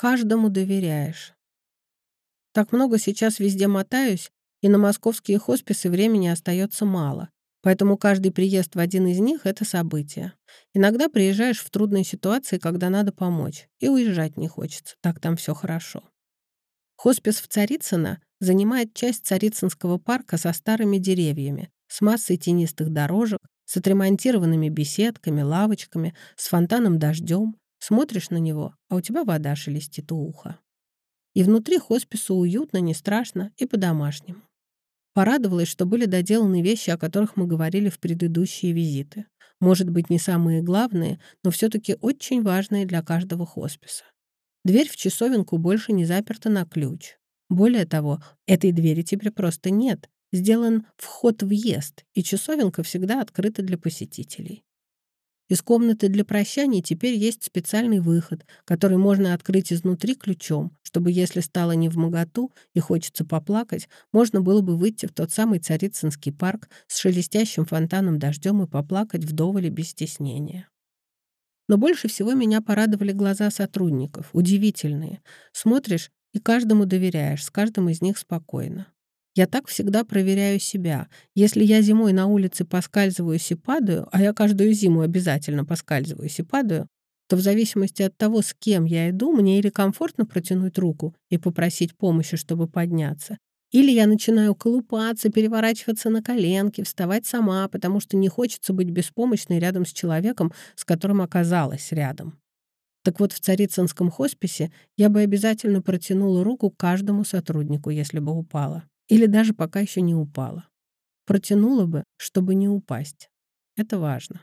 каждому доверяешь. Так много сейчас везде мотаюсь, и на московские хосписы времени остается мало. Поэтому каждый приезд в один из них — это событие. Иногда приезжаешь в трудные ситуации, когда надо помочь, и уезжать не хочется, так там все хорошо. Хоспис в Царицыно занимает часть Царицынского парка со старыми деревьями, с массой тенистых дорожек, с отремонтированными беседками, лавочками, с фонтаном дождем. Смотришь на него, а у тебя вода шелестит у уха. И внутри хоспису уютно, не страшно и по-домашнему. Порадовалась, что были доделаны вещи, о которых мы говорили в предыдущие визиты. Может быть, не самые главные, но все таки очень важные для каждого хосписа. Дверь в часовенку больше не заперта на ключ. Более того, этой двери теперь просто нет. Сделан вход-въезд, и часовенка всегда открыта для посетителей. Из комнаты для прощаний теперь есть специальный выход, который можно открыть изнутри ключом, чтобы, если стало не в моготу и хочется поплакать, можно было бы выйти в тот самый Царицынский парк с шелестящим фонтаном дождем и поплакать вдоволь без стеснения. Но больше всего меня порадовали глаза сотрудников, удивительные. Смотришь и каждому доверяешь, с каждым из них спокойно. Я так всегда проверяю себя. Если я зимой на улице поскальзываюсь и падаю, а я каждую зиму обязательно поскальзываюсь и падаю, то в зависимости от того, с кем я иду, мне или комфортно протянуть руку и попросить помощи, чтобы подняться, или я начинаю колупаться, переворачиваться на коленки, вставать сама, потому что не хочется быть беспомощной рядом с человеком, с которым оказалась рядом. Так вот, в Царицынском хосписе я бы обязательно протянула руку каждому сотруднику, если бы упала. Или даже пока еще не упала. Протянула бы, чтобы не упасть. Это важно.